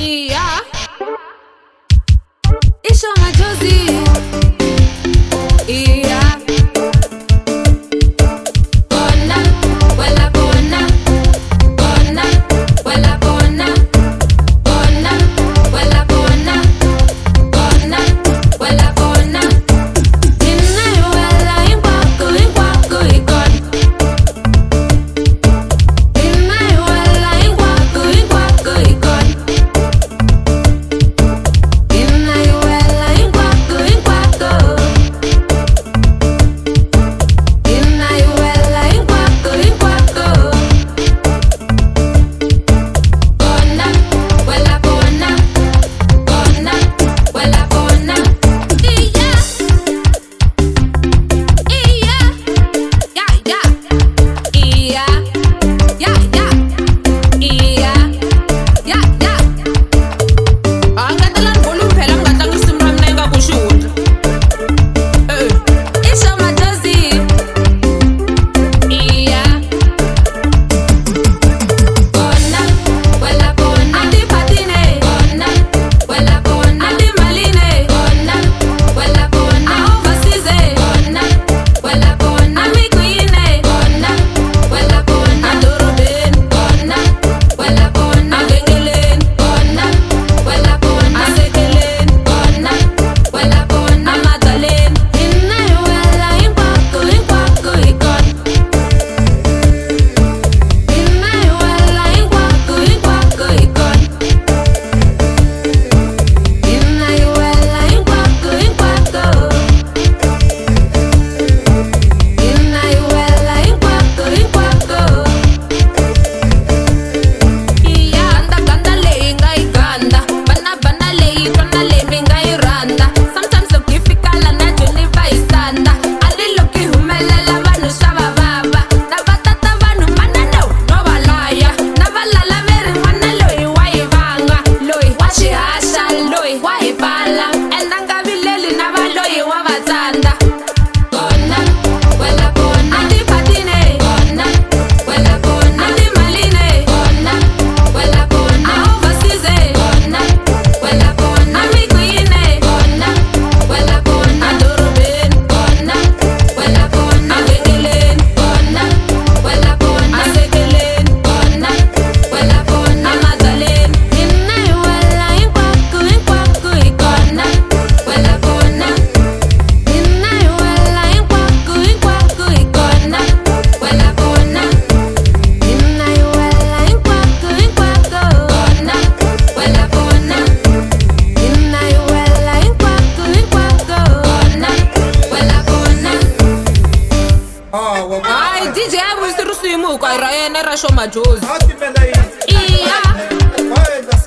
Yeah. ai dj avuyisi risimu hinkwayo ra yena ra xomajozi iya